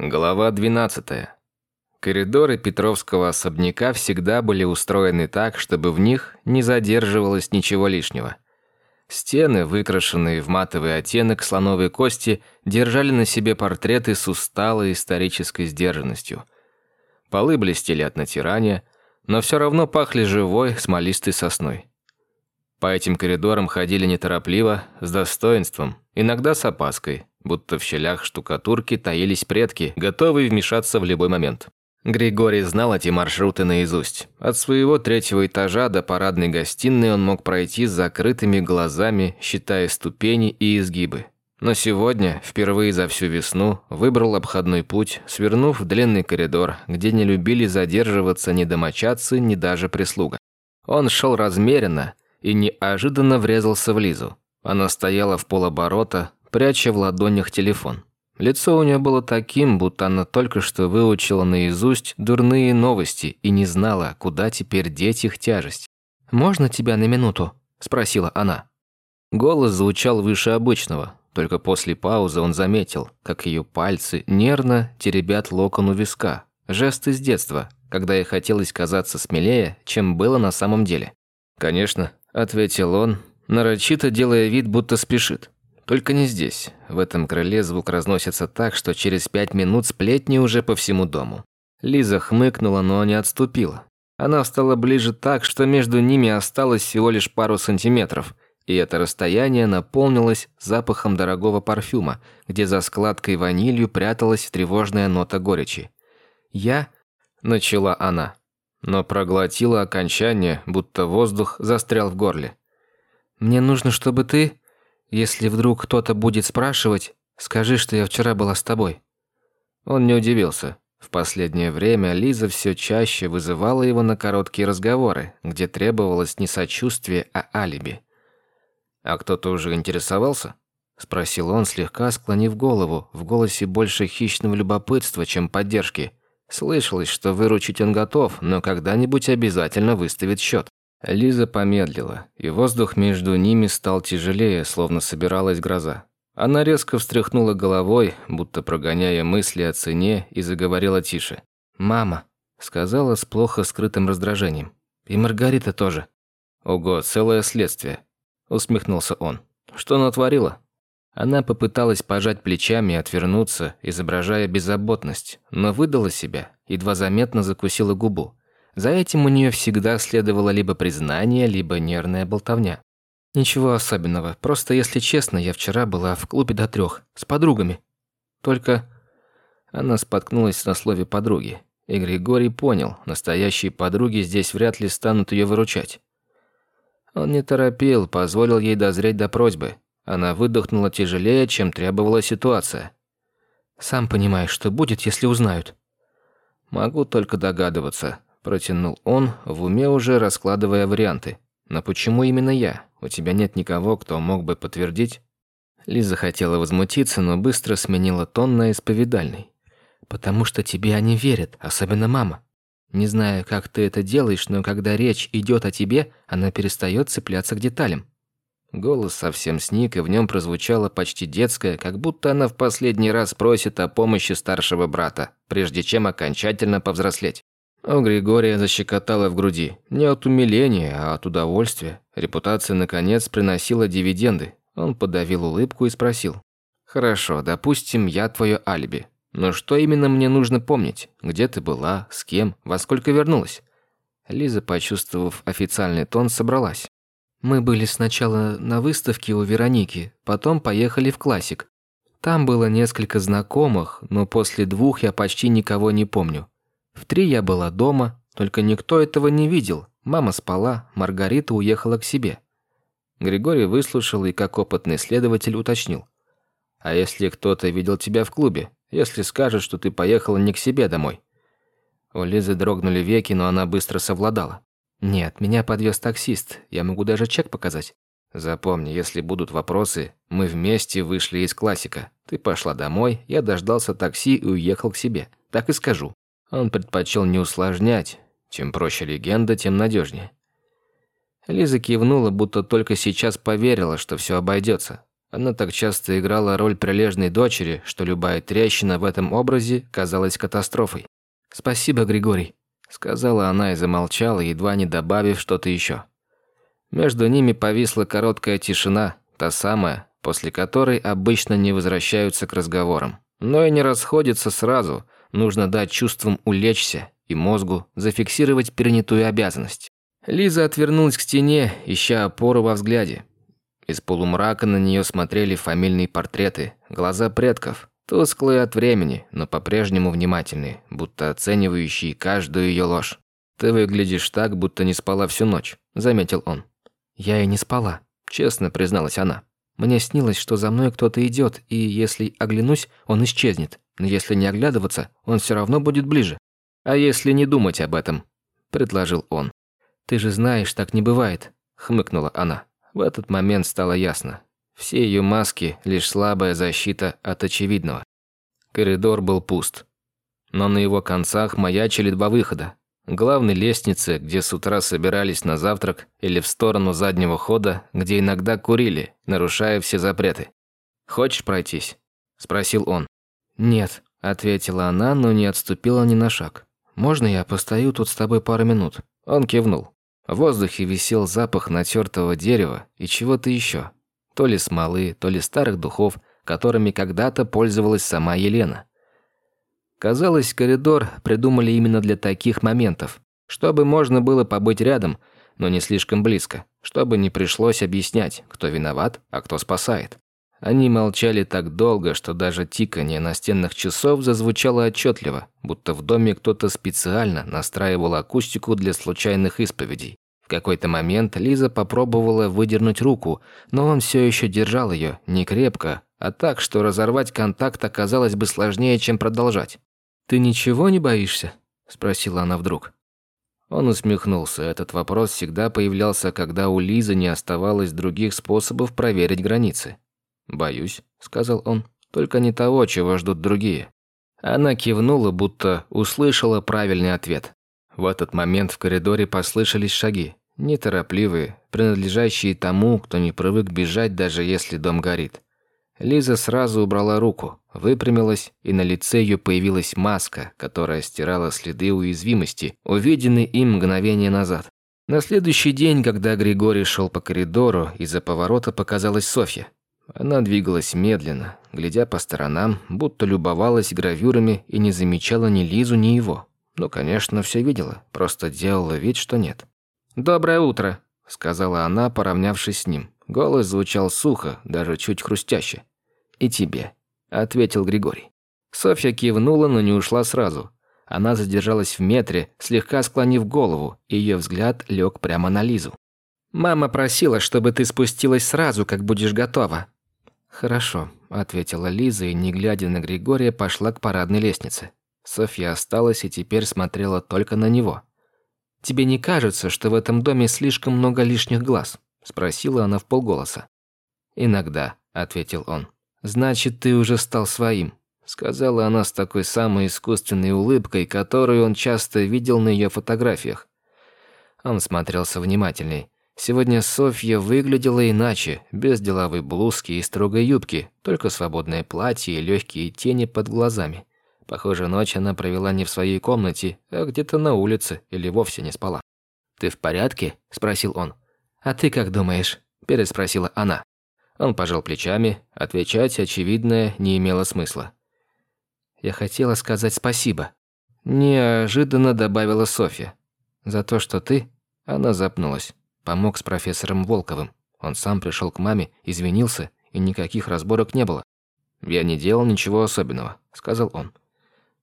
Глава 12. Коридоры Петровского особняка всегда были устроены так, чтобы в них не задерживалось ничего лишнего. Стены, выкрашенные в матовый оттенок слоновой кости, держали на себе портреты с усталой исторической сдержанностью. Полы блестели от натирания, но все равно пахли живой смолистой сосной. По этим коридорам ходили неторопливо, с достоинством, иногда с опаской, будто в щелях штукатурки таились предки, готовые вмешаться в любой момент. Григорий знал эти маршруты наизусть. От своего третьего этажа до парадной гостиной он мог пройти с закрытыми глазами, считая ступени и изгибы. Но сегодня, впервые за всю весну, выбрал обходной путь, свернув в длинный коридор, где не любили задерживаться ни домочадцы, ни даже прислуга. Он шел размеренно и неожиданно врезался в Лизу. Она стояла в полоборота, пряча в ладонях телефон. Лицо у нее было таким, будто она только что выучила наизусть дурные новости и не знала, куда теперь деть их тяжесть. «Можно тебя на минуту?» – спросила она. Голос звучал выше обычного, только после паузы он заметил, как ее пальцы нервно теребят локон у виска. Жест из детства, когда ей хотелось казаться смелее, чем было на самом деле. «Конечно», – ответил он, нарочито делая вид, будто спешит. Только не здесь. В этом крыле звук разносится так, что через пять минут сплетни уже по всему дому. Лиза хмыкнула, но не отступила. Она стала ближе так, что между ними осталось всего лишь пару сантиметров, и это расстояние наполнилось запахом дорогого парфюма, где за складкой ванилью пряталась тревожная нота горечи. «Я...» – начала она, но проглотила окончание, будто воздух застрял в горле. «Мне нужно, чтобы ты...» Если вдруг кто-то будет спрашивать, скажи, что я вчера была с тобой». Он не удивился. В последнее время Лиза все чаще вызывала его на короткие разговоры, где требовалось не сочувствие, а алиби. «А кто-то уже интересовался?» – спросил он, слегка склонив голову, в голосе больше хищного любопытства, чем поддержки. Слышалось, что выручить он готов, но когда-нибудь обязательно выставит счет. Лиза помедлила, и воздух между ними стал тяжелее, словно собиралась гроза. Она резко встряхнула головой, будто прогоняя мысли о цене, и заговорила тише. «Мама», — сказала с плохо скрытым раздражением. «И Маргарита тоже». «Ого, целое следствие», — усмехнулся он. «Что натворила?» Она попыталась пожать плечами и отвернуться, изображая беззаботность, но выдала себя, едва заметно закусила губу. За этим у нее всегда следовало либо признание, либо нервная болтовня. Ничего особенного, просто, если честно, я вчера была в клубе до трех, с подругами. Только она споткнулась на слове «подруги», и Григорий понял, настоящие подруги здесь вряд ли станут ее выручать. Он не торопил, позволил ей дозреть до просьбы. Она выдохнула тяжелее, чем требовала ситуация. «Сам понимаешь, что будет, если узнают». «Могу только догадываться», Протянул он, в уме уже раскладывая варианты. «Но почему именно я? У тебя нет никого, кто мог бы подтвердить?» Лиза хотела возмутиться, но быстро сменила тон на исповедальный. «Потому что тебе они верят, особенно мама. Не знаю, как ты это делаешь, но когда речь идет о тебе, она перестает цепляться к деталям». Голос совсем сник, и в нем прозвучало почти детское, как будто она в последний раз просит о помощи старшего брата, прежде чем окончательно повзрослеть. У Григория защекотало в груди. Не от умиления, а от удовольствия. Репутация, наконец, приносила дивиденды. Он подавил улыбку и спросил. «Хорошо, допустим, я твое алиби. Но что именно мне нужно помнить? Где ты была? С кем? Во сколько вернулась?» Лиза, почувствовав официальный тон, собралась. «Мы были сначала на выставке у Вероники, потом поехали в классик. Там было несколько знакомых, но после двух я почти никого не помню. В три я была дома, только никто этого не видел. Мама спала, Маргарита уехала к себе. Григорий выслушал и, как опытный следователь, уточнил. «А если кто-то видел тебя в клубе? Если скажет, что ты поехала не к себе домой?» У Лизы дрогнули веки, но она быстро совладала. «Нет, меня подвез таксист. Я могу даже чек показать». «Запомни, если будут вопросы, мы вместе вышли из классика. Ты пошла домой, я дождался такси и уехал к себе. Так и скажу. Он предпочел не усложнять. Чем проще легенда, тем надежнее. Лиза кивнула, будто только сейчас поверила, что все обойдется. Она так часто играла роль прилежной дочери, что любая трещина в этом образе казалась катастрофой. «Спасибо, Григорий», – сказала она и замолчала, едва не добавив что-то еще. Между ними повисла короткая тишина, та самая, после которой обычно не возвращаются к разговорам. Но и не расходятся сразу, нужно дать чувствам улечься и мозгу зафиксировать перенятую обязанность. Лиза отвернулась к стене, ища опору во взгляде. Из полумрака на нее смотрели фамильные портреты, глаза предков, тусклые от времени, но по-прежнему внимательные, будто оценивающие каждую ее ложь. «Ты выглядишь так, будто не спала всю ночь», – заметил он. «Я и не спала», – честно призналась она. «Мне снилось, что за мной кто-то идет, и если оглянусь, он исчезнет. Но если не оглядываться, он все равно будет ближе». «А если не думать об этом?» – предложил он. «Ты же знаешь, так не бывает», – хмыкнула она. В этот момент стало ясно. Все ее маски – лишь слабая защита от очевидного. Коридор был пуст. Но на его концах маячили два выхода главной лестнице, где с утра собирались на завтрак, или в сторону заднего хода, где иногда курили, нарушая все запреты. «Хочешь пройтись?» – спросил он. «Нет», – ответила она, но не отступила ни на шаг. «Можно я постою тут с тобой пару минут?» Он кивнул. В воздухе висел запах натертого дерева и чего-то еще. То ли смолы, то ли старых духов, которыми когда-то пользовалась сама Елена. Казалось, коридор придумали именно для таких моментов, чтобы можно было побыть рядом, но не слишком близко, чтобы не пришлось объяснять, кто виноват, а кто спасает. Они молчали так долго, что даже тиканье настенных часов зазвучало отчетливо, будто в доме кто-то специально настраивал акустику для случайных исповедей. В какой-то момент Лиза попробовала выдернуть руку, но он все еще держал ее, не крепко, а так, что разорвать контакт оказалось бы сложнее, чем продолжать. «Ты ничего не боишься?» – спросила она вдруг. Он усмехнулся. Этот вопрос всегда появлялся, когда у Лизы не оставалось других способов проверить границы. «Боюсь», – сказал он, – «только не того, чего ждут другие». Она кивнула, будто услышала правильный ответ. В этот момент в коридоре послышались шаги, неторопливые, принадлежащие тому, кто не привык бежать, даже если дом горит. Лиза сразу убрала руку, выпрямилась, и на лице ее появилась маска, которая стирала следы уязвимости, увиденные им мгновение назад. На следующий день, когда Григорий шел по коридору, из-за поворота показалась Софья. Она двигалась медленно, глядя по сторонам, будто любовалась гравюрами и не замечала ни Лизу, ни его. Ну, конечно, все видела, просто делала вид, что нет. «Доброе утро», — сказала она, поравнявшись с ним. Голос звучал сухо, даже чуть хрустяще. «И тебе», – ответил Григорий. Софья кивнула, но не ушла сразу. Она задержалась в метре, слегка склонив голову, и ее взгляд лег прямо на Лизу. «Мама просила, чтобы ты спустилась сразу, как будешь готова». «Хорошо», – ответила Лиза и, не глядя на Григория, пошла к парадной лестнице. Софья осталась и теперь смотрела только на него. «Тебе не кажется, что в этом доме слишком много лишних глаз?» – спросила она в полголоса. «Иногда», – ответил он. «Значит, ты уже стал своим», – сказала она с такой самой искусственной улыбкой, которую он часто видел на ее фотографиях. Он смотрелся внимательней. Сегодня Софья выглядела иначе, без деловой блузки и строгой юбки, только свободное платье и легкие тени под глазами. Похоже, ночь она провела не в своей комнате, а где-то на улице или вовсе не спала. «Ты в порядке?» – спросил он. «А ты как думаешь?» – переспросила она. Он пожал плечами, отвечать, очевидное, не имело смысла. «Я хотела сказать спасибо», – неожиданно добавила Софья. «За то, что ты...» – она запнулась. Помог с профессором Волковым. Он сам пришел к маме, извинился, и никаких разборок не было. «Я не делал ничего особенного», – сказал он.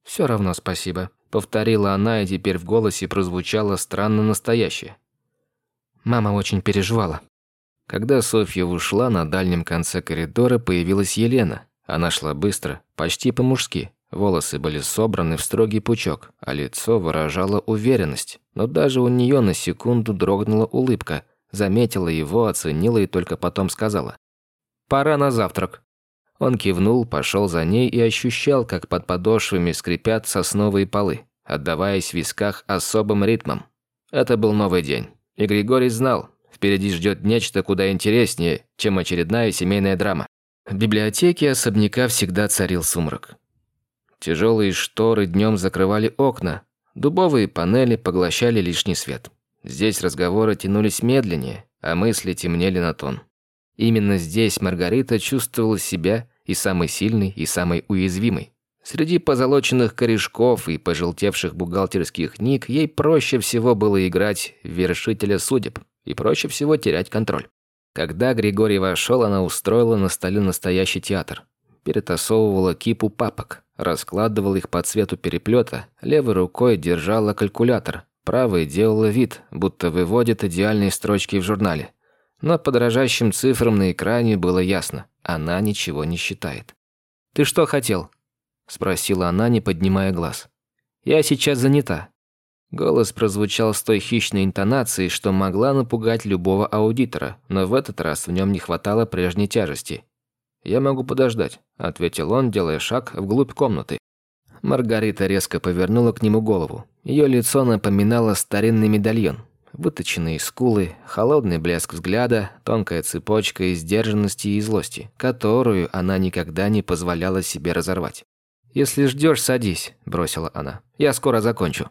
«Все равно спасибо», – повторила она, и теперь в голосе прозвучало странно настоящее. Мама очень переживала. Когда Софья ушла, на дальнем конце коридора появилась Елена. Она шла быстро, почти по-мужски. Волосы были собраны в строгий пучок, а лицо выражало уверенность. Но даже у нее на секунду дрогнула улыбка. Заметила его, оценила и только потом сказала. «Пора на завтрак». Он кивнул, пошел за ней и ощущал, как под подошвами скрипят сосновые полы, отдаваясь в висках особым ритмом. Это был новый день. И Григорий знал, Впереди ждет нечто куда интереснее, чем очередная семейная драма. В библиотеке особняка всегда царил сумрак. Тяжелые шторы днем закрывали окна, дубовые панели поглощали лишний свет. Здесь разговоры тянулись медленнее, а мысли темнели на тон. Именно здесь Маргарита чувствовала себя и самой сильной, и самой уязвимой. Среди позолоченных корешков и пожелтевших бухгалтерских книг ей проще всего было играть вершителя судеб и проще всего терять контроль. Когда Григорий вошел, она устроила на столе настоящий театр. Перетасовывала кипу папок, раскладывала их по цвету переплета, левой рукой держала калькулятор, правой делала вид, будто выводит идеальные строчки в журнале. Но по дрожащим цифрам на экране было ясно, она ничего не считает. «Ты что хотел?» – спросила она, не поднимая глаз. «Я сейчас занята». Голос прозвучал с той хищной интонацией, что могла напугать любого аудитора, но в этот раз в нем не хватало прежней тяжести. «Я могу подождать», – ответил он, делая шаг вглубь комнаты. Маргарита резко повернула к нему голову. Ее лицо напоминало старинный медальон. Выточенные скулы, холодный блеск взгляда, тонкая цепочка из сдержанности и злости, которую она никогда не позволяла себе разорвать. «Если ждешь, садись», – бросила она. «Я скоро закончу».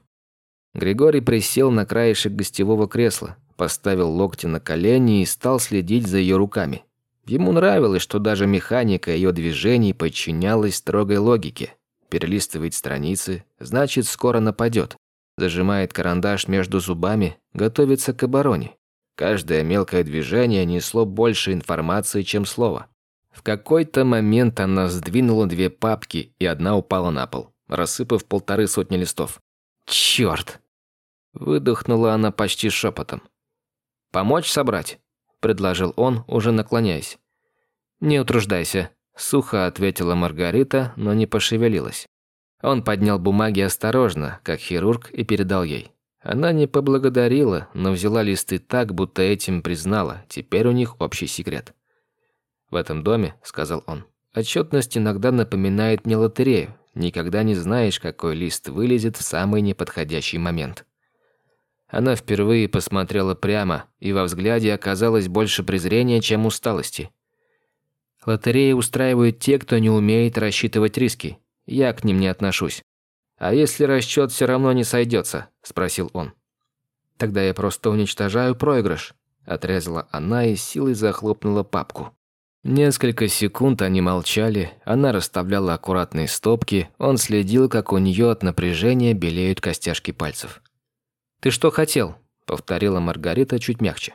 Григорий присел на краешек гостевого кресла, поставил локти на колени и стал следить за ее руками. Ему нравилось, что даже механика ее движений подчинялась строгой логике. Перелистывает страницы, значит, скоро нападет. Зажимает карандаш между зубами, готовится к обороне. Каждое мелкое движение несло больше информации, чем слово. В какой-то момент она сдвинула две папки, и одна упала на пол, рассыпав полторы сотни листов. «Чёрт!» Выдохнула она почти шепотом. «Помочь собрать?» – предложил он, уже наклоняясь. «Не утруждайся», – сухо ответила Маргарита, но не пошевелилась. Он поднял бумаги осторожно, как хирург, и передал ей. Она не поблагодарила, но взяла листы так, будто этим признала, теперь у них общий секрет. «В этом доме», – сказал он, – «отчетность иногда напоминает мне лотерею. Никогда не знаешь, какой лист вылезет в самый неподходящий момент». Она впервые посмотрела прямо, и во взгляде оказалось больше презрения, чем усталости. Лотереи устраивают те, кто не умеет рассчитывать риски. Я к ним не отношусь. А если расчет все равно не сойдется? спросил он. Тогда я просто уничтожаю проигрыш, отрезала она и силой захлопнула папку. Несколько секунд они молчали, она расставляла аккуратные стопки, он следил, как у нее от напряжения белеют костяшки пальцев. «Ты что хотел?» – повторила Маргарита чуть мягче.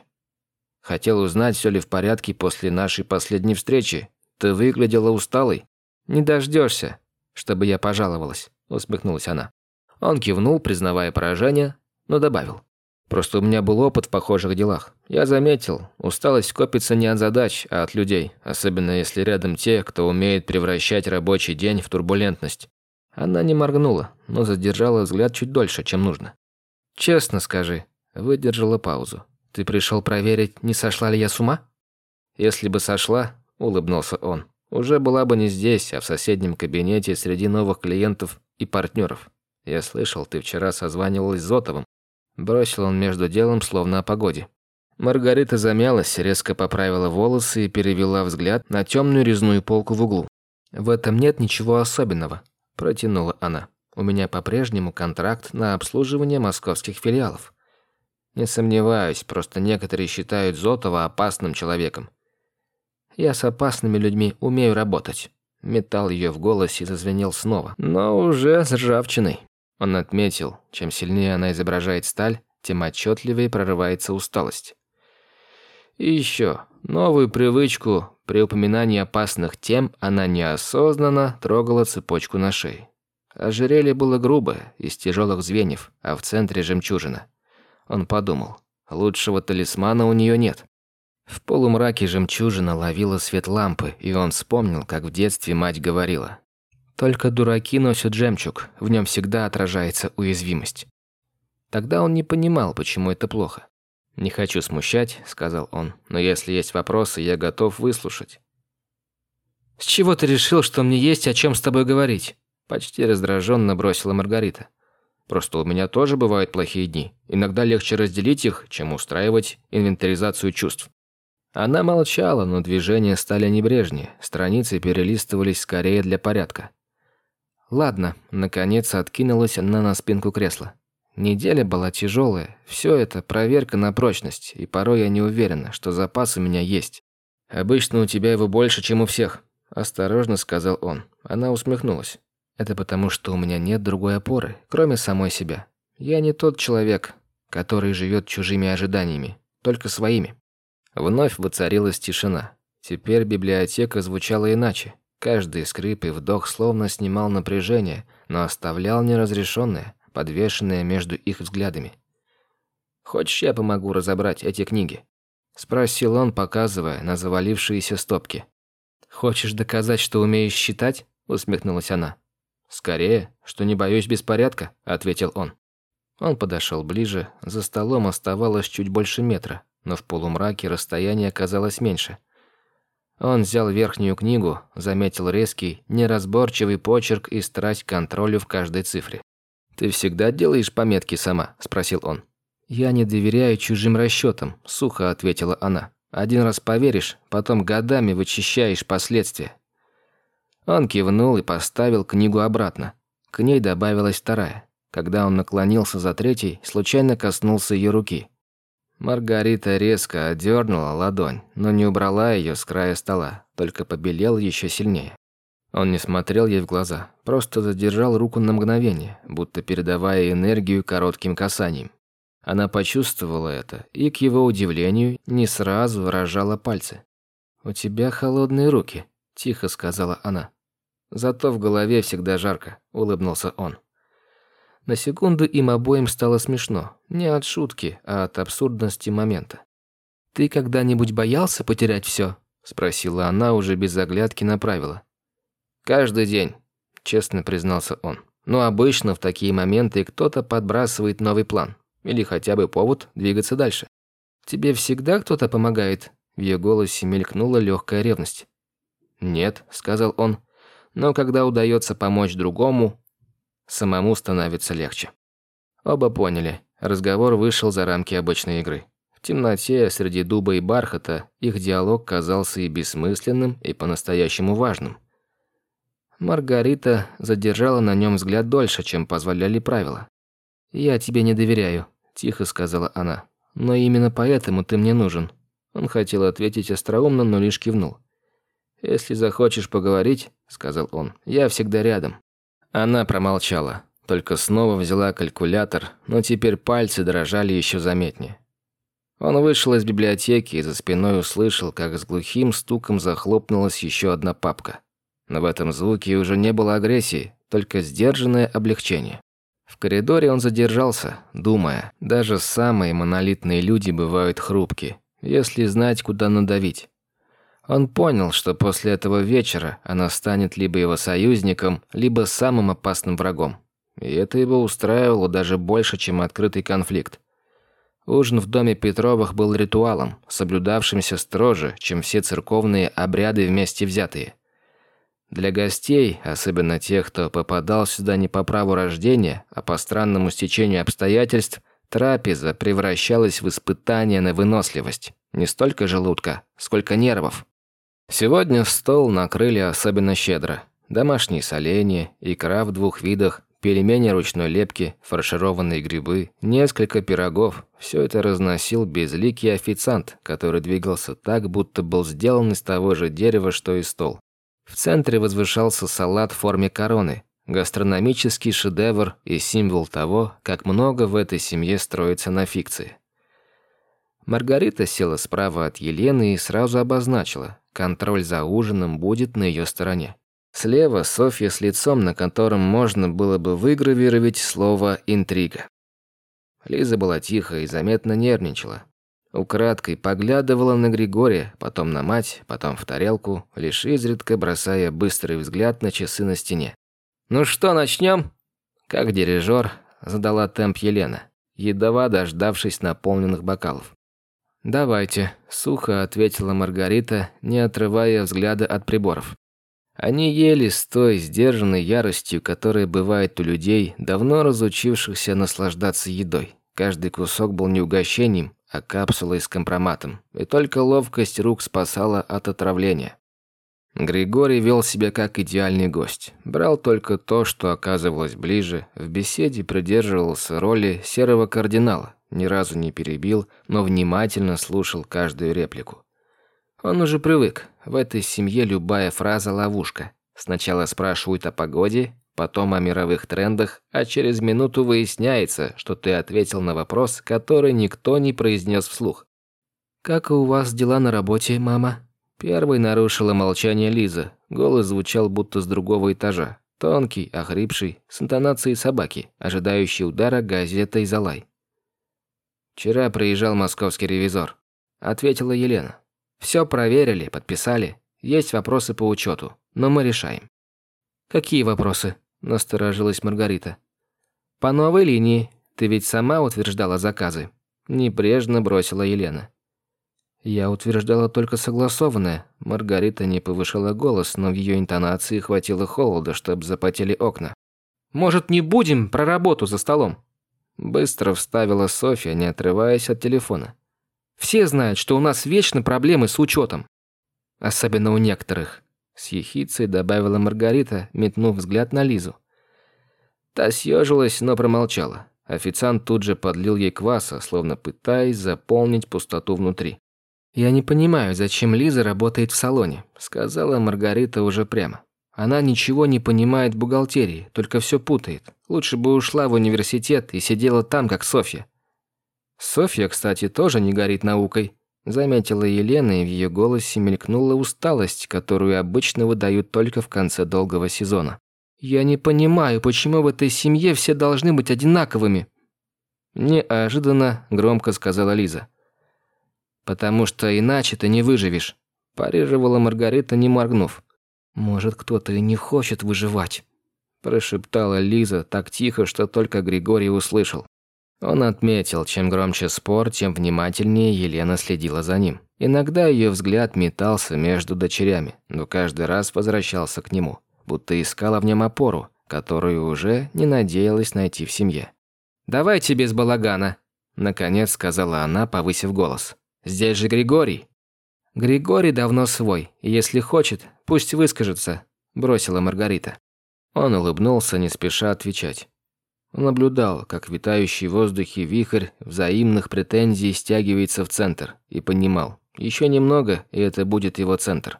«Хотел узнать, все ли в порядке после нашей последней встречи. Ты выглядела усталой. Не дождешься, чтобы я пожаловалась», – усмехнулась она. Он кивнул, признавая поражение, но добавил. «Просто у меня был опыт в похожих делах. Я заметил, усталость копится не от задач, а от людей, особенно если рядом те, кто умеет превращать рабочий день в турбулентность». Она не моргнула, но задержала взгляд чуть дольше, чем нужно. «Честно скажи», – выдержала паузу. «Ты пришел проверить, не сошла ли я с ума?» «Если бы сошла», – улыбнулся он, – «уже была бы не здесь, а в соседнем кабинете среди новых клиентов и партнеров. Я слышал, ты вчера созванивалась с Зотовым». Бросил он между делом, словно о погоде. Маргарита замялась, резко поправила волосы и перевела взгляд на темную резную полку в углу. «В этом нет ничего особенного», – протянула она. У меня по-прежнему контракт на обслуживание московских филиалов. Не сомневаюсь, просто некоторые считают Зотова опасным человеком. Я с опасными людьми умею работать. Металл ее в голосе зазвенел снова, но уже с ржавчиной. Он отметил, чем сильнее она изображает сталь, тем отчетливее прорывается усталость. И еще, новую привычку при упоминании опасных тем она неосознанно трогала цепочку на шее. Ожерелье было грубое, из тяжелых звеньев, а в центре жемчужина. Он подумал, лучшего талисмана у нее нет. В полумраке жемчужина ловила свет лампы, и он вспомнил, как в детстве мать говорила. «Только дураки носят жемчуг, в нем всегда отражается уязвимость». Тогда он не понимал, почему это плохо. «Не хочу смущать», — сказал он, — «но если есть вопросы, я готов выслушать». «С чего ты решил, что мне есть о чем с тобой говорить?» Почти раздраженно бросила Маргарита. Просто у меня тоже бывают плохие дни. Иногда легче разделить их, чем устраивать инвентаризацию чувств. Она молчала, но движения стали небрежнее, страницы перелистывались скорее для порядка. Ладно, наконец откинулась она на спинку кресла. Неделя была тяжелая, все это проверка на прочность, и порой я не уверена, что запас у меня есть. Обычно у тебя его больше, чем у всех, осторожно сказал он. Она усмехнулась. Это потому, что у меня нет другой опоры, кроме самой себя. Я не тот человек, который живет чужими ожиданиями, только своими. Вновь воцарилась тишина. Теперь библиотека звучала иначе. Каждый скрип и вдох словно снимал напряжение, но оставлял неразрешенное, подвешенное между их взглядами. «Хочешь, я помогу разобрать эти книги?» – спросил он, показывая на завалившиеся стопки. «Хочешь доказать, что умеешь считать?» – усмехнулась она. «Скорее, что не боюсь беспорядка», – ответил он. Он подошел ближе, за столом оставалось чуть больше метра, но в полумраке расстояние казалось меньше. Он взял верхнюю книгу, заметил резкий, неразборчивый почерк и страсть к контролю в каждой цифре. «Ты всегда делаешь пометки сама?» – спросил он. «Я не доверяю чужим расчетам», – сухо ответила она. «Один раз поверишь, потом годами вычищаешь последствия». Он кивнул и поставил книгу обратно. К ней добавилась вторая. Когда он наклонился за третьей, случайно коснулся ее руки. Маргарита резко отдернула ладонь, но не убрала ее с края стола, только побелел еще сильнее. Он не смотрел ей в глаза, просто задержал руку на мгновение, будто передавая энергию коротким касанием. Она почувствовала это и, к его удивлению, не сразу выражала пальцы. «У тебя холодные руки», – тихо сказала она. «Зато в голове всегда жарко», – улыбнулся он. На секунду им обоим стало смешно. Не от шутки, а от абсурдности момента. «Ты когда-нибудь боялся потерять все? спросила она уже без оглядки на правила. «Каждый день», – честно признался он. «Но обычно в такие моменты кто-то подбрасывает новый план. Или хотя бы повод двигаться дальше. Тебе всегда кто-то помогает?» В ее голосе мелькнула легкая ревность. «Нет», – сказал он. «Но когда удается помочь другому, самому становится легче. Оба поняли, разговор вышел за рамки обычной игры. В темноте, среди дуба и бархата, их диалог казался и бессмысленным, и по-настоящему важным. Маргарита задержала на нем взгляд дольше, чем позволяли правила. «Я тебе не доверяю», – тихо сказала она. «Но именно поэтому ты мне нужен». Он хотел ответить остроумно, но лишь кивнул. «Если захочешь поговорить», – сказал он, – «я всегда рядом». Она промолчала, только снова взяла калькулятор, но теперь пальцы дрожали еще заметнее. Он вышел из библиотеки и за спиной услышал, как с глухим стуком захлопнулась еще одна папка. Но в этом звуке уже не было агрессии, только сдержанное облегчение. В коридоре он задержался, думая, даже самые монолитные люди бывают хрупки, если знать, куда надавить. Он понял, что после этого вечера она станет либо его союзником, либо самым опасным врагом. И это его устраивало даже больше, чем открытый конфликт. Ужин в доме Петровых был ритуалом, соблюдавшимся строже, чем все церковные обряды вместе взятые. Для гостей, особенно тех, кто попадал сюда не по праву рождения, а по странному стечению обстоятельств, трапеза превращалась в испытание на выносливость. Не столько желудка, сколько нервов. Сегодня стол накрыли особенно щедро. Домашние соленья, икра в двух видах, пельмени ручной лепки, фаршированные грибы, несколько пирогов. Все это разносил безликий официант, который двигался так, будто был сделан из того же дерева, что и стол. В центре возвышался салат в форме короны, гастрономический шедевр и символ того, как много в этой семье строится на фикции. Маргарита села справа от Елены и сразу обозначила, контроль за ужином будет на ее стороне. Слева Софья с лицом, на котором можно было бы выгравировать слово «интрига». Лиза была тихо и заметно нервничала. Украдкой поглядывала на Григория, потом на мать, потом в тарелку, лишь изредка бросая быстрый взгляд на часы на стене. «Ну что, начнем?» Как дирижер задала темп Елена, едва дождавшись наполненных бокалов. «Давайте», – сухо ответила Маргарита, не отрывая взгляда от приборов. Они ели с той сдержанной яростью, которая бывает у людей, давно разучившихся наслаждаться едой. Каждый кусок был не угощением, а капсулой с компроматом, и только ловкость рук спасала от отравления. Григорий вел себя как идеальный гость. Брал только то, что оказывалось ближе, в беседе придерживался роли серого кардинала, ни разу не перебил, но внимательно слушал каждую реплику. Он уже привык, в этой семье любая фраза – ловушка. Сначала спрашивают о погоде, потом о мировых трендах, а через минуту выясняется, что ты ответил на вопрос, который никто не произнес вслух. «Как у вас дела на работе, мама?» Первой нарушила молчание Лиза. Голос звучал будто с другого этажа. Тонкий, охрипший, с интонацией собаки, ожидающей удара газетой за лай. «Вчера приезжал московский ревизор», – ответила Елена. «Все проверили, подписали. Есть вопросы по учету, но мы решаем». «Какие вопросы?» – насторожилась Маргарита. «По новой линии. Ты ведь сама утверждала заказы». Небрежно бросила Елена. Я утверждала только согласованное. Маргарита не повышала голос, но в ее интонации хватило холода, чтобы запотели окна. «Может, не будем про работу за столом?» Быстро вставила Софья, не отрываясь от телефона. «Все знают, что у нас вечно проблемы с учетом. Особенно у некоторых», – с ехицей добавила Маргарита, метнув взгляд на Лизу. Та съежилась, но промолчала. Официант тут же подлил ей кваса, словно пытаясь заполнить пустоту внутри. «Я не понимаю, зачем Лиза работает в салоне», – сказала Маргарита уже прямо. «Она ничего не понимает в бухгалтерии, только все путает. Лучше бы ушла в университет и сидела там, как Софья». «Софья, кстати, тоже не горит наукой», – заметила Елена, и в ее голосе мелькнула усталость, которую обычно выдают только в конце долгого сезона. «Я не понимаю, почему в этой семье все должны быть одинаковыми?» Неожиданно громко сказала Лиза потому что иначе ты не выживешь», – парировала Маргарита, не моргнув. «Может, кто-то и не хочет выживать», – прошептала Лиза так тихо, что только Григорий услышал. Он отметил, чем громче спор, тем внимательнее Елена следила за ним. Иногда ее взгляд метался между дочерями, но каждый раз возвращался к нему, будто искала в нем опору, которую уже не надеялась найти в семье. «Давайте без балагана», – наконец сказала она, повысив голос. Здесь же Григорий». «Григорий давно свой, и если хочет, пусть выскажется», – бросила Маргарита. Он улыбнулся, не спеша отвечать. Он наблюдал, как витающий в воздухе вихрь взаимных претензий стягивается в центр, и понимал, еще немного, и это будет его центр.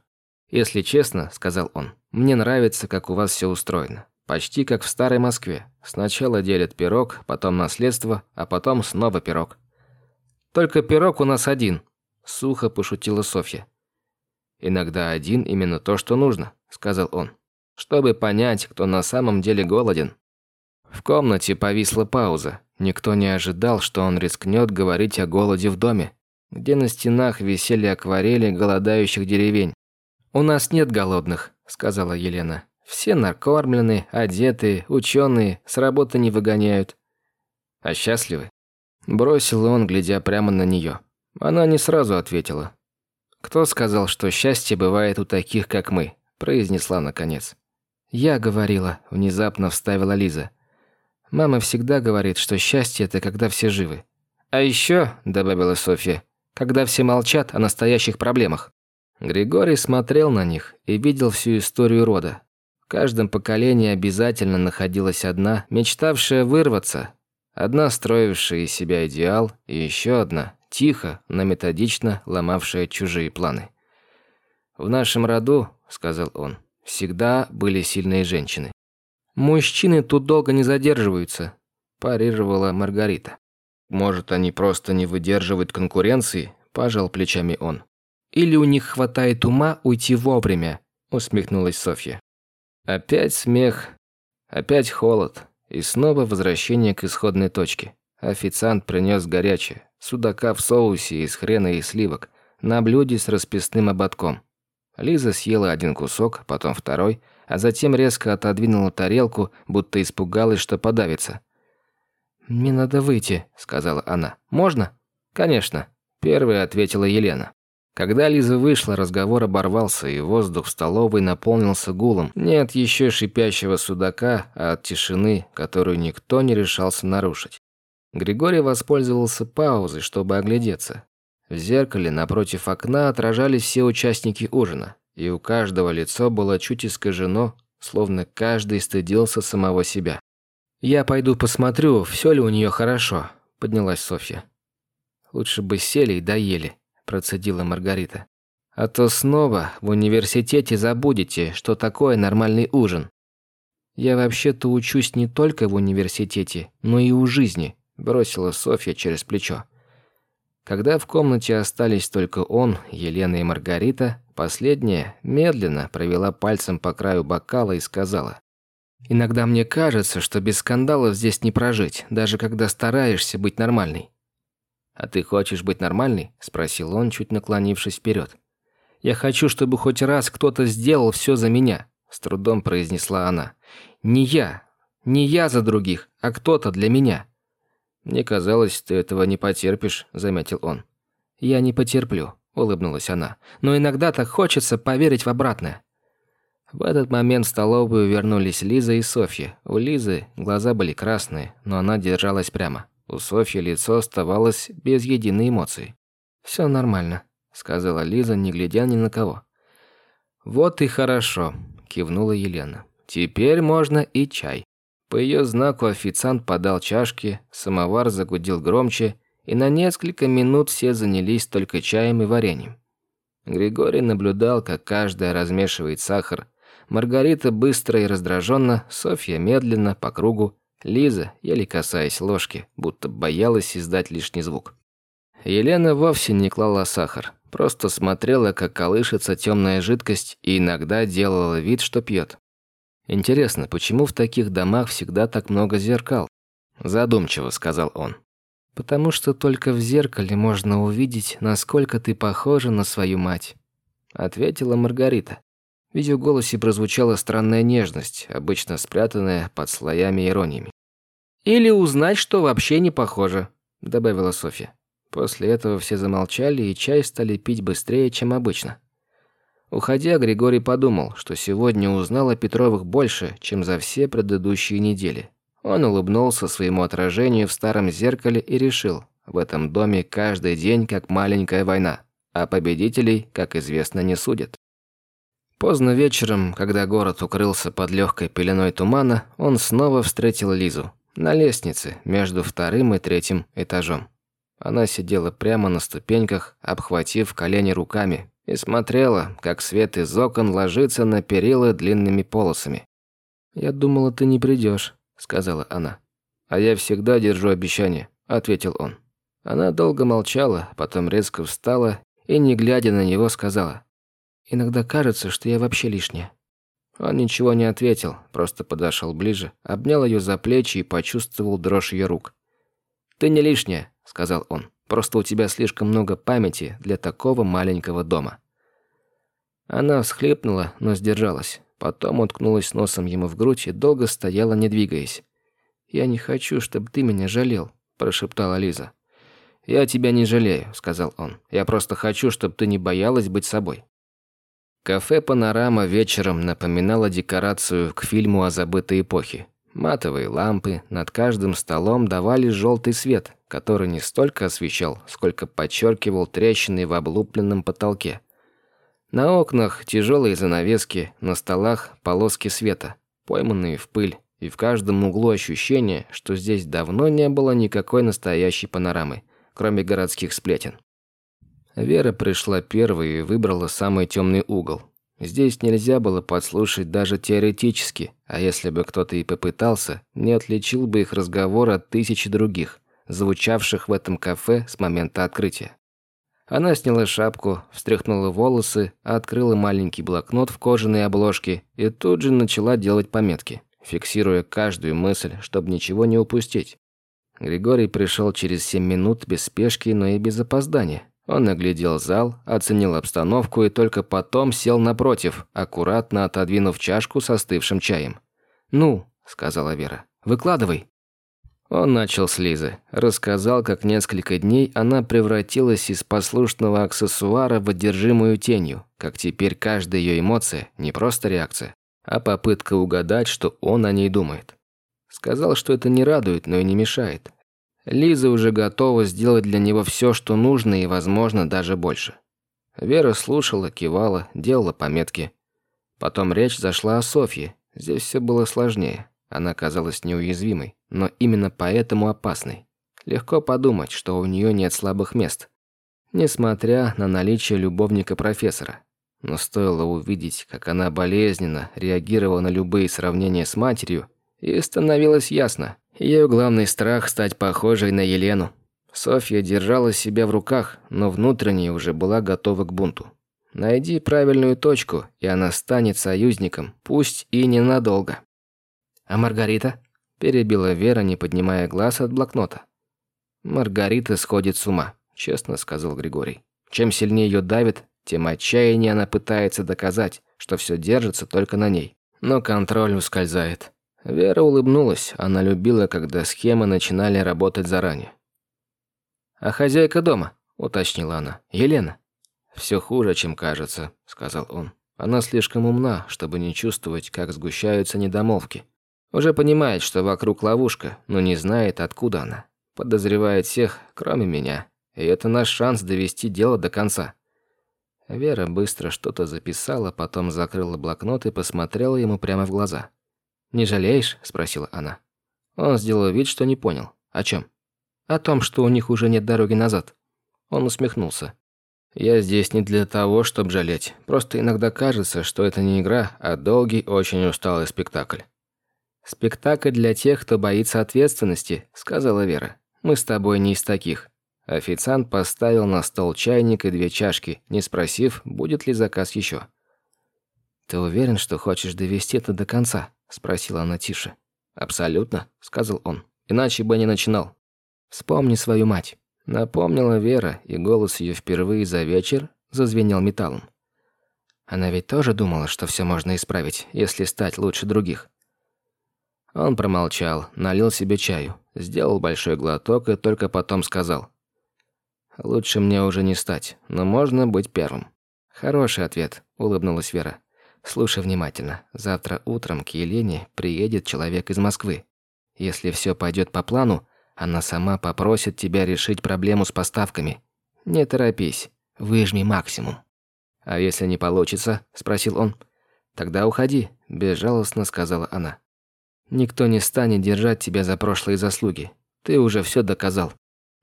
«Если честно», – сказал он, – «мне нравится, как у вас все устроено. Почти как в старой Москве. Сначала делят пирог, потом наследство, а потом снова пирог. Только пирог у нас один», – сухо пошутила Софья. «Иногда один именно то, что нужно», – сказал он, – «чтобы понять, кто на самом деле голоден». В комнате повисла пауза. Никто не ожидал, что он рискнет говорить о голоде в доме, где на стенах висели акварели голодающих деревень. «У нас нет голодных», – сказала Елена. «Все накормлены, одеты, ученые, с работы не выгоняют». «А счастливы?» Бросил он, глядя прямо на нее. Она не сразу ответила. «Кто сказал, что счастье бывает у таких, как мы?» произнесла наконец. «Я говорила», – внезапно вставила Лиза. «Мама всегда говорит, что счастье – это когда все живы». «А еще», – добавила Софья, – «когда все молчат о настоящих проблемах». Григорий смотрел на них и видел всю историю рода. В каждом поколении обязательно находилась одна, мечтавшая вырваться, Одна строившая из себя идеал, и еще одна, тихо, но методично ломавшая чужие планы. «В нашем роду, — сказал он, — всегда были сильные женщины. Мужчины тут долго не задерживаются, — парировала Маргарита. Может, они просто не выдерживают конкуренции, — пожал плечами он. Или у них хватает ума уйти вовремя, — усмехнулась Софья. Опять смех, опять холод, и снова возвращение к исходной точке. Официант принес горячее, судака в соусе из хрена и сливок, на блюде с расписным ободком. Лиза съела один кусок, потом второй, а затем резко отодвинула тарелку, будто испугалась, что подавится. «Мне надо выйти», — сказала она. «Можно?» «Конечно», — первая ответила Елена. Когда Лиза вышла, разговор оборвался, и воздух в столовой наполнился гулом. Не от еще шипящего судака, а от тишины, которую никто не решался нарушить. Григорий воспользовался паузой, чтобы оглядеться. В зеркале напротив окна отражались все участники ужина, и у каждого лицо было чуть искажено, словно каждый стыдился самого себя. «Я пойду посмотрю, все ли у нее хорошо», – поднялась Софья. «Лучше бы сели и доели», – процедила Маргарита. «А то снова в университете забудете, что такое нормальный ужин». «Я вообще-то учусь не только в университете, но и у жизни», – бросила Софья через плечо. Когда в комнате остались только он, Елена и Маргарита, последняя медленно провела пальцем по краю бокала и сказала. «Иногда мне кажется, что без скандалов здесь не прожить, даже когда стараешься быть нормальной». «А ты хочешь быть нормальной?» – спросил он, чуть наклонившись вперед. «Я хочу, чтобы хоть раз кто-то сделал все за меня», – с трудом произнесла она. «Не я, не я за других, а кто-то для меня». «Мне казалось, ты этого не потерпишь», – заметил он. «Я не потерплю», – улыбнулась она. «Но иногда так хочется поверить в обратное». В этот момент в столовую вернулись Лиза и Софья. У Лизы глаза были красные, но она держалась прямо. У Софьи лицо оставалось без единой эмоции. «Все нормально», – сказала Лиза, не глядя ни на кого. «Вот и хорошо», – кивнула Елена. «Теперь можно и чай». По ее знаку официант подал чашки, самовар загудел громче, и на несколько минут все занялись только чаем и вареньем. Григорий наблюдал, как каждая размешивает сахар. Маргарита быстро и раздраженно, Софья медленно, по кругу, Лиза, еле касаясь ложки, будто боялась издать лишний звук. Елена вовсе не клала сахар, просто смотрела, как колышется темная жидкость и иногда делала вид, что пьет. Интересно, почему в таких домах всегда так много зеркал? Задумчиво сказал он. Потому что только в зеркале можно увидеть, насколько ты похожа на свою мать, ответила Маргарита. В ее голосе прозвучала странная нежность, обычно спрятанная под слоями ирониями. «Или узнать, что вообще не похоже», – добавила Софья. После этого все замолчали и чай стали пить быстрее, чем обычно. Уходя, Григорий подумал, что сегодня узнал о Петровых больше, чем за все предыдущие недели. Он улыбнулся своему отражению в старом зеркале и решил, в этом доме каждый день как маленькая война, а победителей, как известно, не судят. Поздно вечером, когда город укрылся под легкой пеленой тумана, он снова встретил Лизу на лестнице между вторым и третьим этажом. Она сидела прямо на ступеньках, обхватив колени руками, и смотрела, как свет из окон ложится на перила длинными полосами. «Я думала, ты не придешь», — сказала она. «А я всегда держу обещание», — ответил он. Она долго молчала, потом резко встала и, не глядя на него, сказала. «Иногда кажется, что я вообще лишняя». Он ничего не ответил, просто подошел ближе, обнял ее за плечи и почувствовал дрожь ее рук. «Ты не лишняя», — сказал он. Просто у тебя слишком много памяти для такого маленького дома». Она всхлипнула, но сдержалась. Потом уткнулась носом ему в грудь и долго стояла, не двигаясь. «Я не хочу, чтобы ты меня жалел», – прошептала Лиза. «Я тебя не жалею», – сказал он. «Я просто хочу, чтобы ты не боялась быть собой». Кафе «Панорама» вечером напоминало декорацию к фильму о забытой эпохе. Матовые лампы над каждым столом давали желтый свет, который не столько освещал, сколько подчеркивал трещины в облупленном потолке. На окнах тяжелые занавески, на столах полоски света, пойманные в пыль, и в каждом углу ощущение, что здесь давно не было никакой настоящей панорамы, кроме городских сплетен. Вера пришла первой и выбрала самый темный угол. Здесь нельзя было подслушать даже теоретически, а если бы кто-то и попытался, не отличил бы их разговор от тысячи других звучавших в этом кафе с момента открытия. Она сняла шапку, встряхнула волосы, открыла маленький блокнот в кожаной обложке и тут же начала делать пометки, фиксируя каждую мысль, чтобы ничего не упустить. Григорий пришел через семь минут без спешки, но и без опоздания. Он оглядел зал, оценил обстановку и только потом сел напротив, аккуратно отодвинув чашку с остывшим чаем. «Ну», — сказала Вера, — «выкладывай». Он начал с Лизы. Рассказал, как несколько дней она превратилась из послушного аксессуара в одержимую тенью, как теперь каждая ее эмоция – не просто реакция, а попытка угадать, что он о ней думает. Сказал, что это не радует, но и не мешает. Лиза уже готова сделать для него все, что нужно и, возможно, даже больше. Вера слушала, кивала, делала пометки. Потом речь зашла о Софье. Здесь все было сложнее. Она казалась неуязвимой, но именно поэтому опасной. Легко подумать, что у нее нет слабых мест. Несмотря на наличие любовника профессора. Но стоило увидеть, как она болезненно реагировала на любые сравнения с матерью, и становилось ясно, ее главный страх – стать похожей на Елену. Софья держала себя в руках, но внутренне уже была готова к бунту. Найди правильную точку, и она станет союзником, пусть и ненадолго. «А Маргарита?» – перебила Вера, не поднимая глаз от блокнота. «Маргарита сходит с ума», – честно сказал Григорий. «Чем сильнее ее давит, тем отчаяннее она пытается доказать, что все держится только на ней. Но контроль ускользает. Вера улыбнулась. Она любила, когда схемы начинали работать заранее. «А хозяйка дома?» – уточнила она. «Елена?» «Все хуже, чем кажется», – сказал он. «Она слишком умна, чтобы не чувствовать, как сгущаются недомолвки. Уже понимает, что вокруг ловушка, но не знает, откуда она. Подозревает всех, кроме меня. И это наш шанс довести дело до конца». Вера быстро что-то записала, потом закрыла блокнот и посмотрела ему прямо в глаза. «Не жалеешь?» – спросила она. Он сделал вид, что не понял. «О чем?» «О том, что у них уже нет дороги назад». Он усмехнулся. «Я здесь не для того, чтобы жалеть. Просто иногда кажется, что это не игра, а долгий, очень усталый спектакль». «Спектакль для тех, кто боится ответственности», – сказала Вера. «Мы с тобой не из таких». Официант поставил на стол чайник и две чашки, не спросив, будет ли заказ еще. «Ты уверен, что хочешь довести это до конца?» – спросила она тише. «Абсолютно», – сказал он. «Иначе бы не начинал». «Вспомни свою мать». Напомнила Вера, и голос ее впервые за вечер зазвенел металлом. Она ведь тоже думала, что все можно исправить, если стать лучше других. Он промолчал, налил себе чаю, сделал большой глоток и только потом сказал. «Лучше мне уже не стать, но можно быть первым». «Хороший ответ», – улыбнулась Вера. Слушай внимательно. Завтра утром к Елене приедет человек из Москвы. Если все пойдет по плану, она сама попросит тебя решить проблему с поставками. Не торопись, выжми максимум. А если не получится, спросил он. Тогда уходи, безжалостно сказала она. Никто не станет держать тебя за прошлые заслуги. Ты уже все доказал.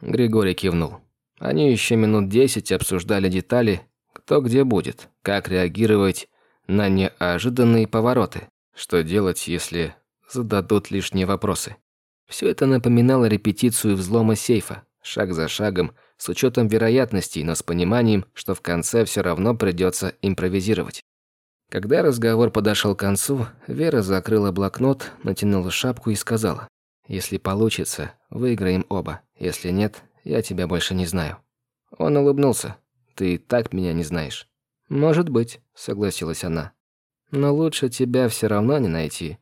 Григорий кивнул. Они еще минут десять обсуждали детали, кто где будет, как реагировать на неожиданные повороты. Что делать, если зададут лишние вопросы? Все это напоминало репетицию взлома сейфа, шаг за шагом, с учетом вероятностей, но с пониманием, что в конце все равно придется импровизировать. Когда разговор подошел к концу, Вера закрыла блокнот, натянула шапку и сказала, «Если получится, выиграем оба. Если нет, я тебя больше не знаю». Он улыбнулся. «Ты так меня не знаешь». «Может быть», — согласилась она. «Но лучше тебя все равно не найти».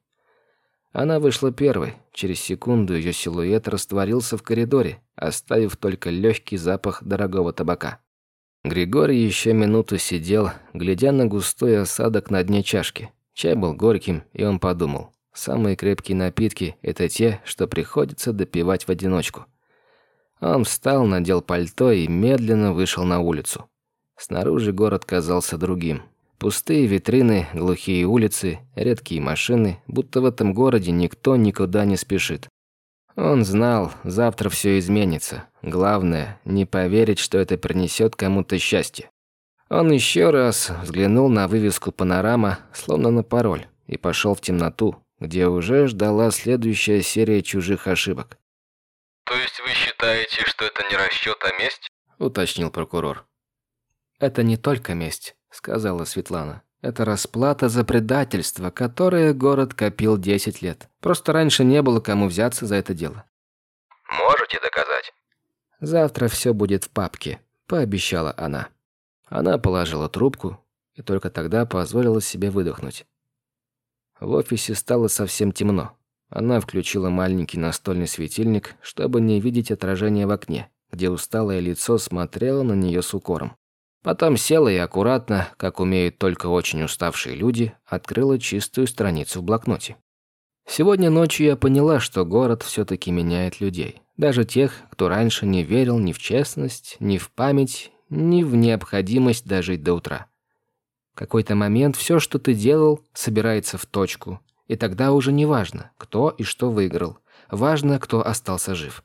Она вышла первой. Через секунду ее силуэт растворился в коридоре, оставив только легкий запах дорогого табака. Григорий еще минуту сидел, глядя на густой осадок на дне чашки. Чай был горьким, и он подумал. Самые крепкие напитки – это те, что приходится допивать в одиночку. Он встал, надел пальто и медленно вышел на улицу. Снаружи город казался другим. Пустые витрины, глухие улицы, редкие машины, будто в этом городе никто никуда не спешит. Он знал, завтра все изменится. Главное, не поверить, что это принесет кому-то счастье. Он еще раз взглянул на вывеску «Панорама», словно на пароль, и пошел в темноту, где уже ждала следующая серия чужих ошибок. «То есть вы считаете, что это не расчет, а месть?» – уточнил прокурор. «Это не только месть», — сказала Светлана. «Это расплата за предательство, которое город копил 10 лет. Просто раньше не было кому взяться за это дело». «Можете доказать?» «Завтра все будет в папке», — пообещала она. Она положила трубку и только тогда позволила себе выдохнуть. В офисе стало совсем темно. Она включила маленький настольный светильник, чтобы не видеть отражение в окне, где усталое лицо смотрело на нее с укором. Потом села и аккуратно, как умеют только очень уставшие люди, открыла чистую страницу в блокноте. Сегодня ночью я поняла, что город все таки меняет людей. Даже тех, кто раньше не верил ни в честность, ни в память, ни в необходимость дожить до утра. В какой-то момент все, что ты делал, собирается в точку, и тогда уже не важно, кто и что выиграл. Важно, кто остался жив.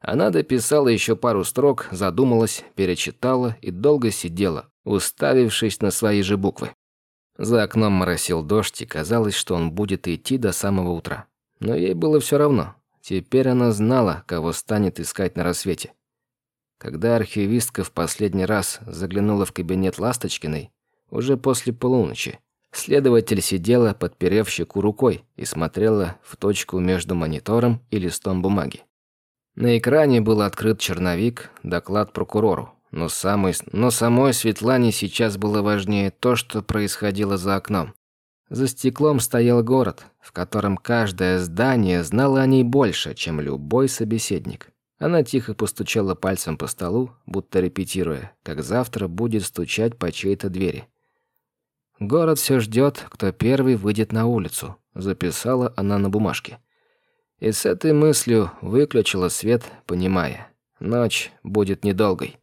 Она дописала еще пару строк, задумалась, перечитала и долго сидела, уставившись на свои же буквы. За окном моросил дождь, и казалось, что он будет идти до самого утра. Но ей было все равно. Теперь она знала, кого станет искать на рассвете. Когда архивистка в последний раз заглянула в кабинет Ласточкиной, уже после полуночи, следователь сидела, подперев щеку рукой, и смотрела в точку между монитором и листом бумаги. На экране был открыт черновик, доклад прокурору. Но, самой, но самой Светлане сейчас было важнее то, что происходило за окном. За стеклом стоял город, в котором каждое здание знало о ней больше, чем любой собеседник. Она тихо постучала пальцем по столу, будто репетируя, как завтра будет стучать по чьей-то двери. «Город все ждет, кто первый выйдет на улицу», — записала она на бумажке. И с этой мыслью выключила свет, понимая, ночь будет недолгой.